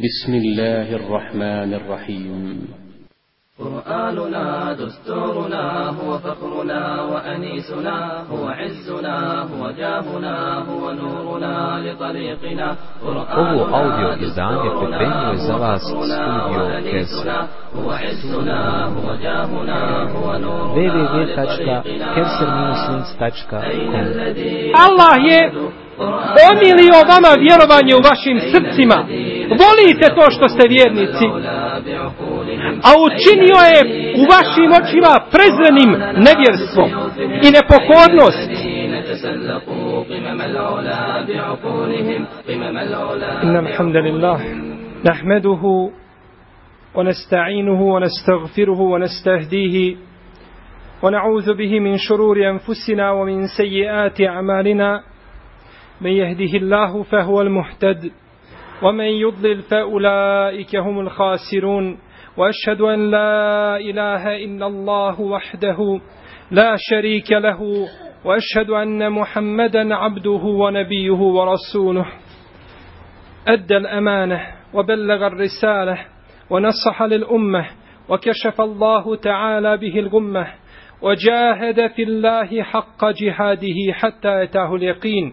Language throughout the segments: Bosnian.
بسم الله الرحمن الرحيم. قرآننا دستورنا هو فخرنا وأنيسنا هو عزنا هو جاهنا هو نورنا لطريقنا. Ovo audio izdanje pripremio je za vas studio. هو عزنا هو جاهنا هو نورنا www.kersermuslims.com Allah je omilio vama vjerovanje u vašim srcima. Volite to što ste vjernici. A učinio je u vašim očima prezrenim nevjerstvo i nepokornost. تسلقوا قمم العلا بعقولهم قمم العلا إن الحمد لله نحمده ونستعينه ونستغفره ونستهديه ونعوذ به من شرور أنفسنا ومن سيئات أعمالنا من يهده الله فهو المهتد ومن يضلل فأولئك هم الخاسرون وأشهد أن لا إله إلا الله وحده لا شريك له وأشهد أن محمدا عبده ونبيه ورسوله. أدى الأمانة وبلغ الرسالة ونصح للأمة وكشف الله تعالى به الغمة وجاهد في الله حق جهاده حتى أتاه اليقين.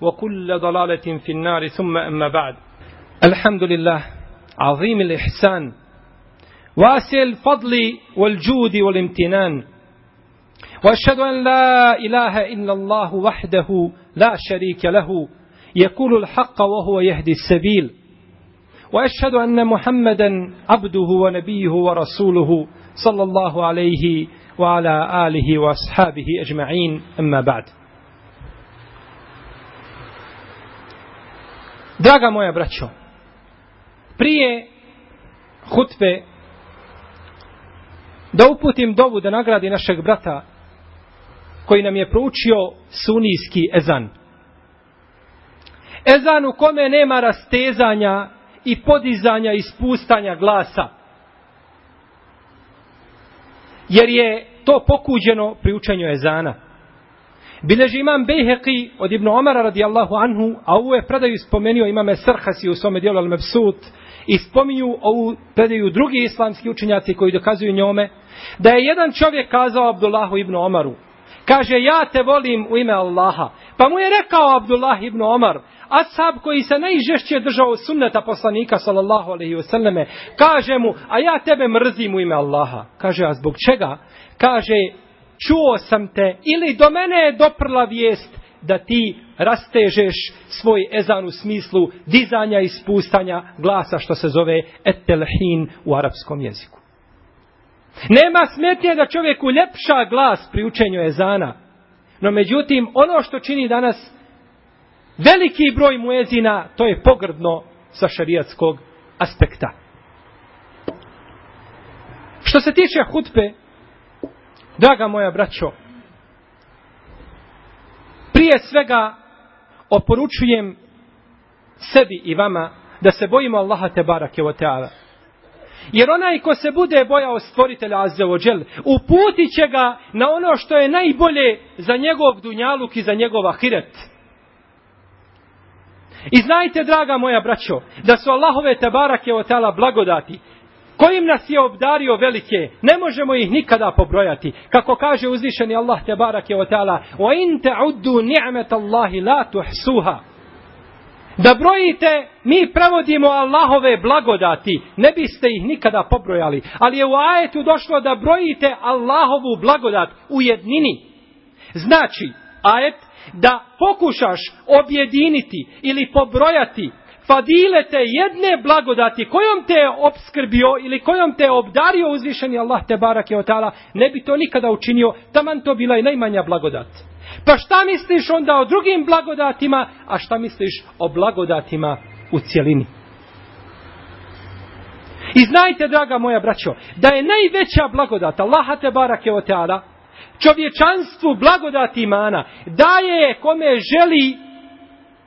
وكل ضلالة في النار ثم أما بعد. الحمد لله. عظيم الإحسان. واسع الفضل والجود والامتنان. وأشهد أن لا إله إلا الله وحده لا شريك له. يقول الحق وهو يهدي السبيل. وأشهد أن محمدا عبده ونبيه ورسوله صلى الله عليه وعلى آله وأصحابه أجمعين. أما بعد. Draga moja braćo, prije hutbe da uputim dovu da nagradi našeg brata koji nam je proučio sunijski ezan. Ezan u kome nema rastezanja i podizanja i spustanja glasa. Jer je to pokuđeno pri učenju ezana. Bileži imam Bejheqi od Ibnu Omara radijallahu anhu, a ovu je predaju spomenuo imame Srhasi u svome dijelu Al-Mebsut, i spominju ovu predaju drugi islamski učenjaci koji dokazuju njome, da je jedan čovjek kazao Abdullahu ibn Omaru, kaže ja te volim u ime Allaha. Pa mu je rekao Abdullah ibn Omar, ashab koji se najžešće držao sunneta poslanika sallallahu alaihi wasallame, kaže mu, a ja tebe mrzim u ime Allaha. Kaže, a zbog čega? Kaže, čuo sam te ili do mene je doprla vijest da ti rastežeš svoj ezan u smislu dizanja i spustanja glasa što se zove etelhin u arapskom jeziku. Nema smetnje da čovjek uljepša glas pri učenju ezana, no međutim ono što čini danas veliki broj muezina, to je pogrdno sa šarijatskog aspekta. Što se tiče hutbe, draga moja braćo, prije svega oporučujem sebi i vama da se bojimo Allaha te barake o teala. Jer onaj ko se bude bojao stvoritelja Azzeođel, uputit će ga na ono što je najbolje za njegov dunjaluk i za njegov ahiret. I znajte, draga moja braćo, da su Allahove te barake o teala blagodati, kojim nas je obdario velike, ne možemo ih nikada pobrojati. Kako kaže uzvišeni Allah te barake o teala, o in te uddu ni'met Allahi la tuhsuha. Da brojite, mi prevodimo Allahove blagodati, ne biste ih nikada pobrojali, ali je u ajetu došlo da brojite Allahovu blagodat u jednini. Znači, ajet, da pokušaš objediniti ili pobrojati fadilete jedne blagodati kojom te je obskrbio ili kojom te je obdario uzvišeni Allah te barak je otala, ne bi to nikada učinio, taman to bila i najmanja blagodat. Pa šta misliš onda o drugim blagodatima, a šta misliš o blagodatima u cijelini? I znajte, draga moja braćo, da je najveća blagodat Allaha te barake o teala, čovječanstvu blagodati imana, daje je kome želi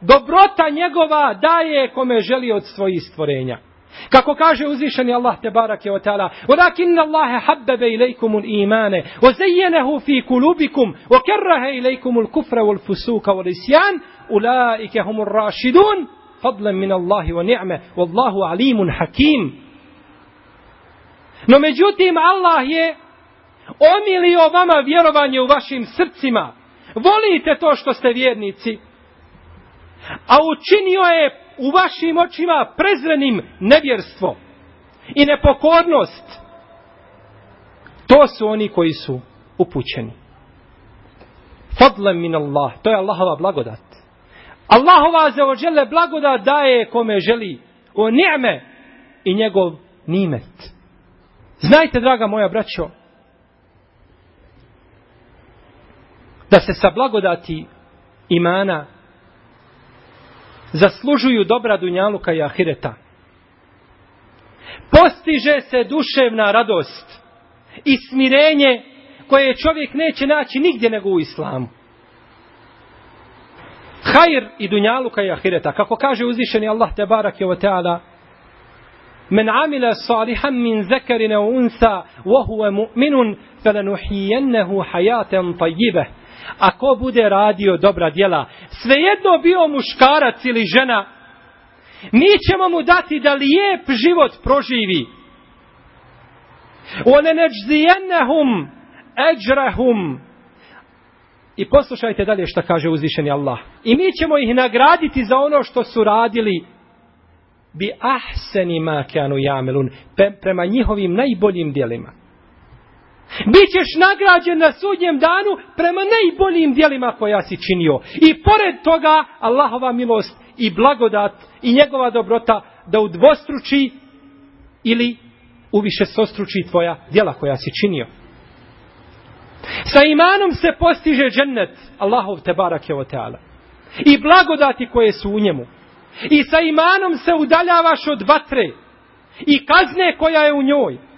Dobrota njegova daje kome želi od svojih stvorenja. Kako kaže uzvišeni Allah te barake o tala, Walakin Allahe habbebe ilaykum al-iman wa zayyanahu fi kulubikum, wa karaha ilaykum al-kufra wal-fusuka ul isjan, ulaike humur rashidun fadlan min Allahi wa ni'ma wallahu alimun hakim. No međutim Allah je omilio vama vjerovanje u vašim srcima. Volite to što ste vjernici, A učinio je u vašim očima prezrenim nevjerstvo i nepokornost. To su oni koji su upućeni. Fadlem min Allah. To je Allahova blagodat. Allahova za ođele blagodat daje kome želi. O nijeme i njegov nimet. Znajte, draga moja braćo, da se sa blagodati imana zaslužuju dobra dunjaluka i ahireta. Postiže se duševna radost i smirenje koje čovjek neće naći nigdje nego u islamu. Hajr i dunjaluka i ahireta. Kako kaže uzvišeni Allah te barak je o teala Men amila salihan min zekarina unsa wa huwa mu'minun felenuhijennehu hajaten tajibeh ako bude radio dobra djela, svejedno bio muškarac ili žena, mi ćemo mu dati da lijep život proživi. One neđzijennehum eđrahum. I poslušajte dalje šta kaže uzvišeni Allah. I mi ćemo ih nagraditi za ono što su radili bi ahseni ma kanu jamelun prema njihovim najboljim djelima. Bićeš nagrađen na sudnjem danu prema najboljim dijelima koja si činio. I pored toga Allahova milost i blagodat i njegova dobrota da udvostruči ili uviše sostruči tvoja djela koja si činio. Sa imanom se postiže džennet Allahov te barake o teala. I blagodati koje su u njemu. I sa imanom se udaljavaš od vatre. I kazne koja je u njoj.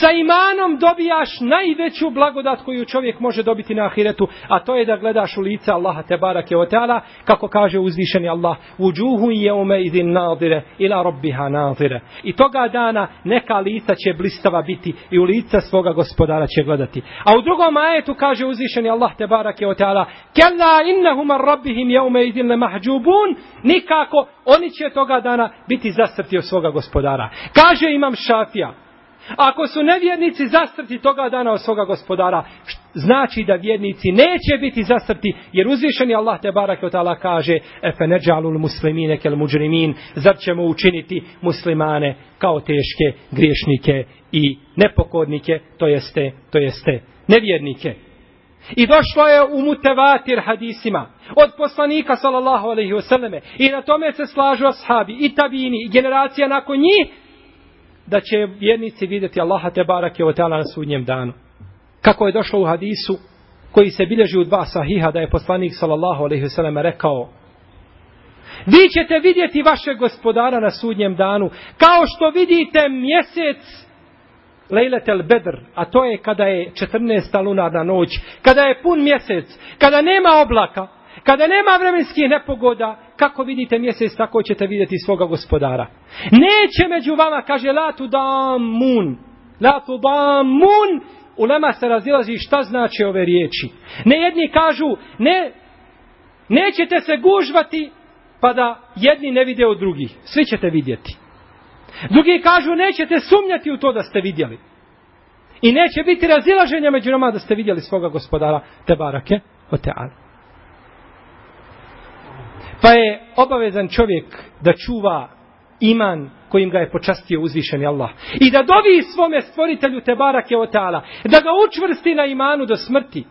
Sa imanom dobijaš najveću blagodat koju čovjek može dobiti na ahiretu, a to je da gledaš u lice Allaha te barake o teala, kako kaže uzvišeni Allah, uđuhu je ume idin nadire, ila robbiha nadire. I toga dana neka lica će blistava biti i u lica svoga gospodara će gledati. A u drugom ajetu kaže uzvišeni Allah te barake o teala, kella innahuma rabbihim je ume idin le mahđubun, nikako oni će toga dana biti zastrti od svoga gospodara. Kaže imam šafija, Ako su nevjernici zastrti toga dana od svoga gospodara, znači da vjernici neće biti zastrti, jer uzvišeni Allah te barak od Allah kaže, efe neđalul muslimine kel muđrimin, zar ćemo učiniti muslimane kao teške griješnike i nepokornike, to jeste, to jeste nevjernike. I došlo je u mutevatir hadisima od poslanika sallallahu alaihi wasallame i na tome se slažu ashabi i tabini i generacija nakon njih da će vjernici vidjeti Allaha te barake o teala na sudnjem danu. Kako je došlo u hadisu koji se bilježi u dva sahiha da je poslanik sallallahu alaihi sellem rekao Vi ćete vidjeti vaše gospodara na sudnjem danu kao što vidite mjesec Lejletel Bedr, a to je kada je 14. lunarna noć, kada je pun mjesec, kada nema oblaka, kada nema vremenskih nepogoda, kako vidite mjesec, tako ćete vidjeti svoga gospodara. Neće među vama, kaže, la tu dam mun, la tu dam mun, u lema se razilazi šta znači ove riječi. Ne jedni kažu, ne, nećete se gužvati, pa da jedni ne vide od drugih. Svi ćete vidjeti. Drugi kažu, nećete sumnjati u to da ste vidjeli. I neće biti razilaženja među nama da ste vidjeli svoga gospodara, te barake, o teala. Pa je obavezan čovjek da čuva iman kojim ga je počastio uzvišeni Allah. I da dovi svome stvoritelju te barake. Da ga učvrsti na imanu do smrti.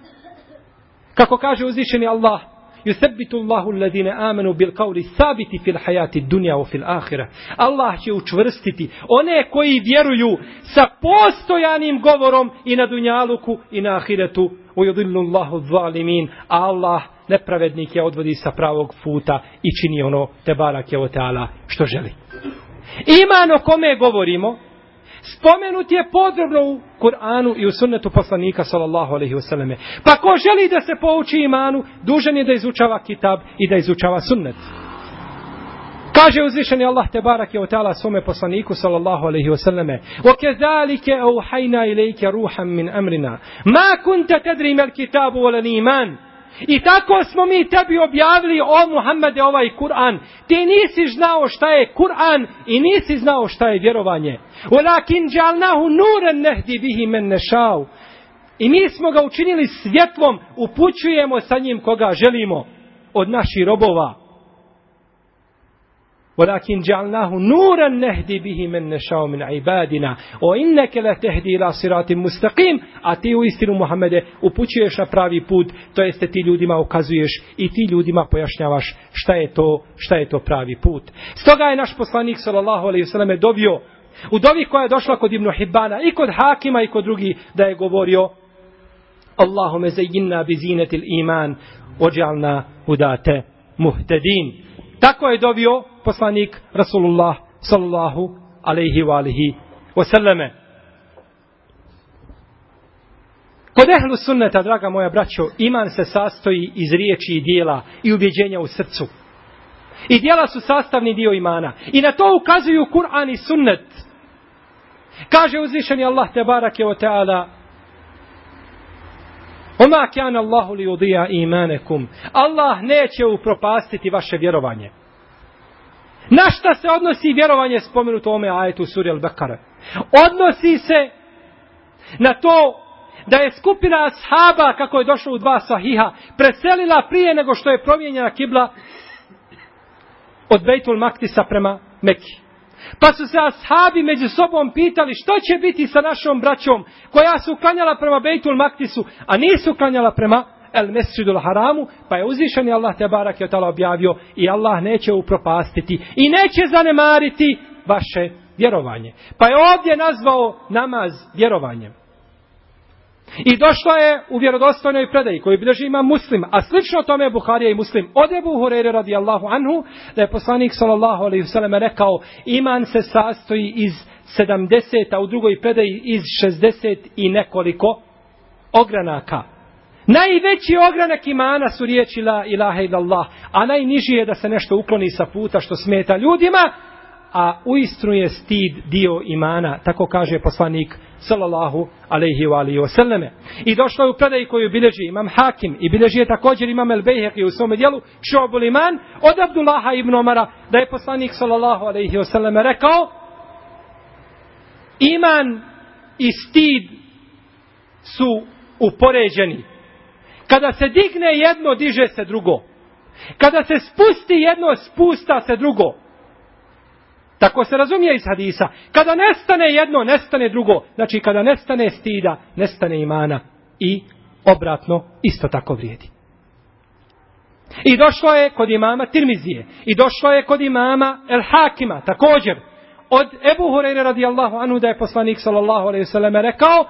Kako kaže uzvišeni Allah, Yuthabbitu Allahu alladine amanu bil qawli thabiti fil hayati dunya wa fil akhirah. Allah će učvrstiti one koji vjeruju sa postojanim govorom i na dunjaluku i na ahiretu. Wa yudillu Allahu zalimin. Allah nepravednike odvodi sa pravog puta i čini ono te barake o teala što želi. Iman o kome govorimo, spomenut je podrobno u Kur'anu i u sunnetu poslanika sallallahu alaihi wasallam. Pa ko želi da se pouči imanu, dužan je da izučava kitab i da izučava sunnet. Kaže uzvišeni Allah te barak je o ta'ala svome poslaniku sallallahu alaihi wasallame وَكَذَلِكَ أَوْحَيْنَا إِلَيْكَ رُوحًا مِنْ أَمْرِنَا مَا كُنْتَ تَدْرِي مَا الْكِتَابُ وَلَا الْإِيمَانُ I tako smo mi tebi objavili o Muhammede ovaj Kur'an. Ti nisi znao šta je Kur'an i nisi znao šta je vjerovanje. Walakin džalnahu nuran nehdi bihi men nešao. I mi smo ga učinili svjetlom, upućujemo sa njim koga želimo od naših robova. ولكن جعلناه نورا نهدي به من نشاء من عبادنا وانك لتهدي الى صراط مستقيم a ti u istinu Muhammede upućuješ na pravi put to jeste ti ljudima ukazuješ i ti ljudima pojašnjavaš šta je to šta je to pravi put stoga je naš poslanik sallallahu alejhi ve selleme dovio u dovi koja je došla kod Ibn Hibana i kod Hakima i kod drugi da je govorio Allahume zayyinna bi zinatil iman ođalna hudate muhtedin tako je dovio poslanik Rasulullah sallallahu alaihi wa alihi wasallame. Kod ehlu sunneta, draga moja braćo, iman se sastoji iz riječi i dijela i ubjeđenja u srcu. I dijela su sastavni dio imana. I na to ukazuju Kur'an i sunnet. Kaže uzvišeni Allah te barake o teala Oma kjan Allahu li udija imanekum. Allah neće upropastiti vaše vjerovanje. Na šta se odnosi vjerovanje spomenuto ome ajetu suri Al-Bekara? Odnosi se na to da je skupina ashaba, kako je došlo u dva sahiha, preselila prije nego što je promijenjena kibla od Bejtul Maktisa prema Mekki. Pa su se ashabi među sobom pitali što će biti sa našom braćom koja su klanjala prema Bejtul Maktisu, a nisu klanjala prema el mesjidul haramu, pa je uzvišeni Allah te barak je tala objavio i Allah neće upropastiti i neće zanemariti vaše vjerovanje. Pa je ovdje nazvao namaz vjerovanjem. I došla je u vjerodostojnoj predaji koju bilježi ima muslim, a slično tome je Buharija i muslim. Od Ebu Hureyre radijallahu anhu, da je poslanik sallallahu alaihi vseleme rekao, iman se sastoji iz 70, a u drugoj predaji iz 60 i nekoliko ogranaka. Najveći ogranak imana su riječi la ilaha illallah, a najniži je da se nešto ukloni sa puta što smeta ljudima, a uistinu je stid dio imana, tako kaže poslanik sallallahu alaihi wa alihi wasallame. I došlo je u predaj koju bilježi imam Hakim i bilježi je također imam El Bejheqi u svome dijelu Šobul Iman od Abdullaha ibn Omara da je poslanik sallallahu alaihi wasallame rekao iman i stid su upoređeni. Kada se digne jedno, diže se drugo. Kada se spusti jedno, spusta se drugo. Tako se razumije iz hadisa. Kada nestane jedno, nestane drugo. Znači, kada nestane stida, nestane imana. I obratno, isto tako vrijedi. I došlo je kod imama Tirmizije. I došlo je kod imama El Hakima. Također, od Ebu Hureyre radijallahu anhu da je poslanik sallallahu alaihi sallam rekao,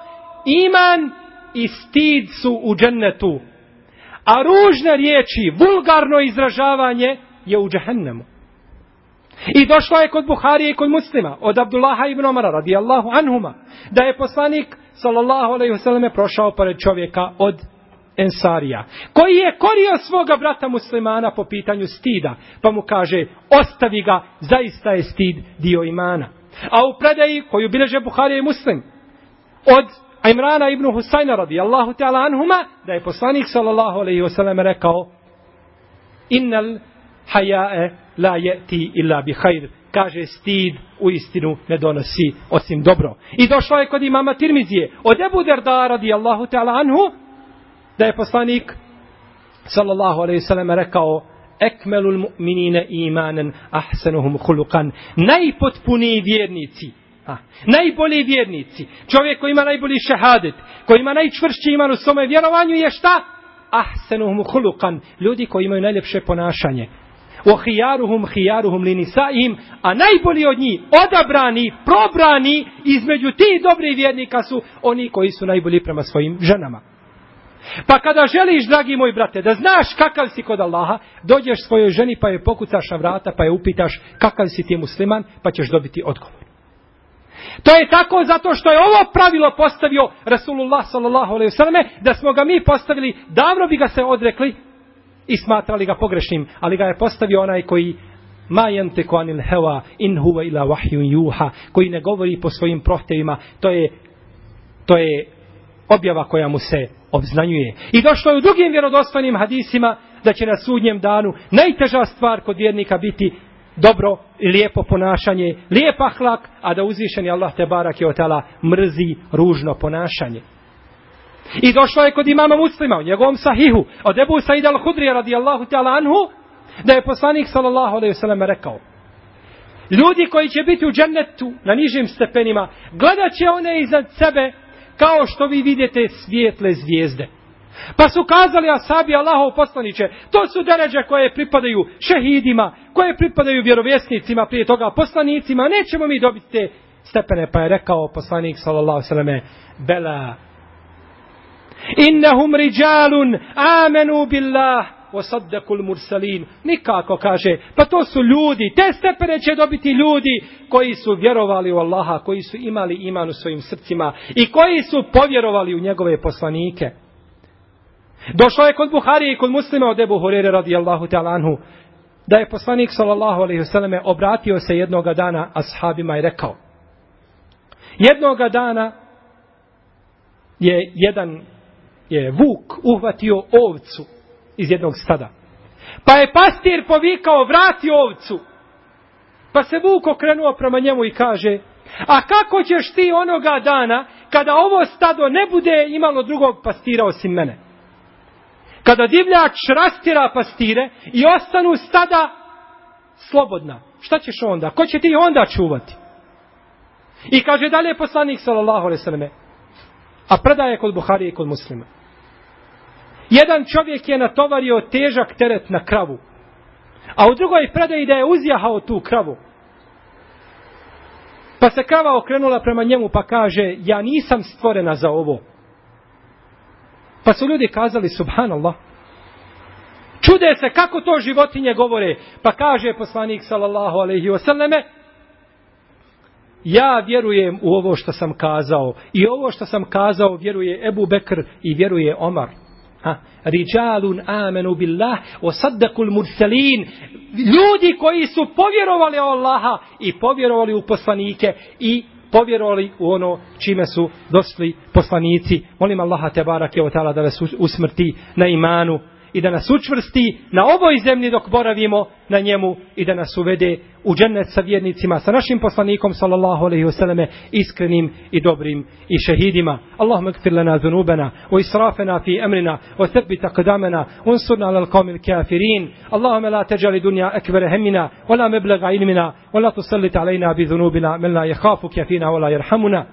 iman i stid su u džennetu. A ružne riječi, vulgarno izražavanje je u džehennemu. I došla je kod Buharije i kod muslima, od Abdullaha ibn Omara, radijallahu anhuma, da je poslanik, sallallahu alaihi vseleme prošao pored čovjeka od Ensarija, koji je korio svoga brata muslimana po pitanju stida, pa mu kaže, ostavi ga, zaista je stid dio imana. A u predaji koju bileže Buharije i muslim, od Imrana ibn Husayna radijallahu ta'ala anhuma, da je poslanik sallallahu alaihi vseleme rekao, innal hajae la yati illa bi khair kaže stid u istinu ne donosi osim dobro i došlo je kod imama Tirmizije od Ebu Derda radijallahu ta'ala anhu da je poslanik sallallahu alaihi sallam rekao ekmelul mu'minine imanen ahsenuhum hulukan. Najpotpuniji vjernici. A, najbolji vjernici. Čovjek koji ima najbolji šehadet. Koji ima najčvršći iman u svome vjerovanju je šta? Ahsenuhum hulukan. Ljudi koji imaju najljepše ponašanje. O hijaruhum hijaruhum linisaim. A najbolji od njih, odabrani, probrani između ti dobri vjernika su oni koji su najbolji prema svojim ženama. Pa kada želiš, dragi moj brate, da znaš kakav si kod Allaha, dođeš svojoj ženi pa je pokucaš na vrata pa je upitaš kakav si ti musliman, pa ćeš dobiti odgovor. To je tako zato što je ovo pravilo postavio Rasulullah sallallahu alejhi ve selleme da smo ga mi postavili, davno bi ga se odrekli i smatrali ga pogrešnim, ali ga je postavio onaj koji ma yantiqu anil hawa in huwa ila wahyun yuha, koji ne govori po svojim prohtevima, to je to je objava koja mu se obznanjuje. I došlo je u drugim vjerodostojnim hadisima da će na sudnjem danu najteža stvar kod vjernika biti dobro i lijepo ponašanje, lijep ahlak, a da uzvišeni Allah te barak je otala mrzi ružno ponašanje. I došlo je kod imama muslima u njegovom sahihu od Ebu Said al-Hudrija radijallahu ta'ala anhu da je poslanik sallallahu alaihi sallam rekao ljudi koji će biti u džennetu na nižim stepenima gledat će one iznad sebe kao što vi vidite svijetle zvijezde. Pa su kazali asabi Allahov poslaniće, to su deređe koje pripadaju šehidima, koje pripadaju vjerovjesnicima, prije toga poslanicima, nećemo mi dobiti te stepene. Pa je rekao poslanik sallallahu sallame, bela, innahum riđalun amenu billah, osaddakul mursalin. Nikako kaže, pa to su ljudi, te stepene će dobiti ljudi koji su vjerovali u Allaha, koji su imali iman u svojim srcima i koji su povjerovali u njegove poslanike. Došlo je kod Buhari i kod muslima od Ebu Hurere radijallahu ta'ala anhu, da je poslanik sallallahu alaihi vseleme obratio se jednoga dana ashabima i rekao, jednoga dana je jedan je vuk uhvatio ovcu iz jednog stada. Pa je pastir povikao, vrati ovcu. Pa se vuk okrenuo prema njemu i kaže, a kako ćeš ti onoga dana, kada ovo stado ne bude imalo drugog pastira osim mene? Kada divljač rastira pastire i ostanu stada slobodna, šta ćeš onda? Ko će ti onda čuvati? I kaže dalje poslanik sallallahu alejhi ve selleme. a predaje kod Buhari i kod muslima. Jedan čovjek je natovario težak teret na kravu. A u drugoj predaji da je uzjahao tu kravu. Pa se krava okrenula prema njemu pa kaže, ja nisam stvorena za ovo. Pa su ljudi kazali, subhanallah, čude se kako to životinje govore. Pa kaže poslanik, sallallahu alaihi wasallame, ja vjerujem u ovo što sam kazao. I ovo što sam kazao vjeruje Ebu Bekr i vjeruje Omar. Ha, rijalun amenu billah wa saddaqul mursalin. Ljudi koji su povjerovali u Allaha i povjerovali u poslanike i povjerovali u ono čime su došli poslanici. Molim Allaha te barake o da vas usmrti na imanu i da nas učvrsti na ovoj zemlji dok boravimo na njemu i da nas uvede u džennet sa vjernicima, sa našim poslanikom sallallahu alaihi wasallame iskrenim i dobrim i šehidima. Allahumma gfir lana zunubena, o israfena fi emrina, o sebita qadamena, unsurna lal qawmil kafirin. Allahumma la teđali dunja ekbere hemmina, o la meblega ilmina, o la tusallit alejna bi zunubina, men la jehafu kjafina, o la jerhamuna.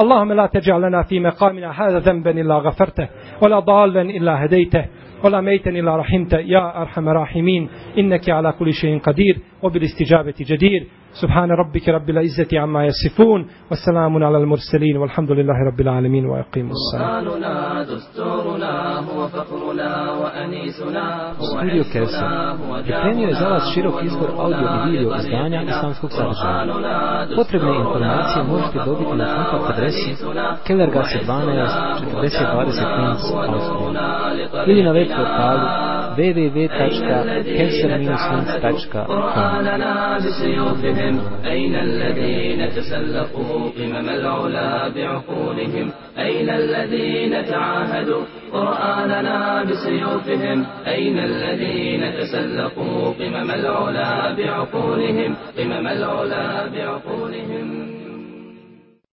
اللهم لا تجعل لنا في مقامنا هذا ذنبا إلا غفرته ولا ضالا إلا هديته ولا ميتا إلا رحمت يا أرحم الراحمين إنك على كل شيء قدير وبالاستجابة جدير سبحان ربك رب العزة عما يصفون والسلام على المرسلين والحمد لله رب العالمين ويقيم الصلاة دستورنا هو فخرنا وأنيسنا Studio Kevser pripremio je za vas širok izbor audio i video izdanja islamskog sadržaja. Potrebne informacije možete dobiti na kontakt adresi Kellergasse 12 4020 Linz, Austrija ili na web portalu www.kevser-linz.com بهم أين الذين تسلقوا؟ قمم العلا بعقولهم أين الذين تعاهدوا؟ قرآننا بسيوفهم أين الذين تسلقوا؟ قمم العلا بعقولهم قمم العلا بعقولهم.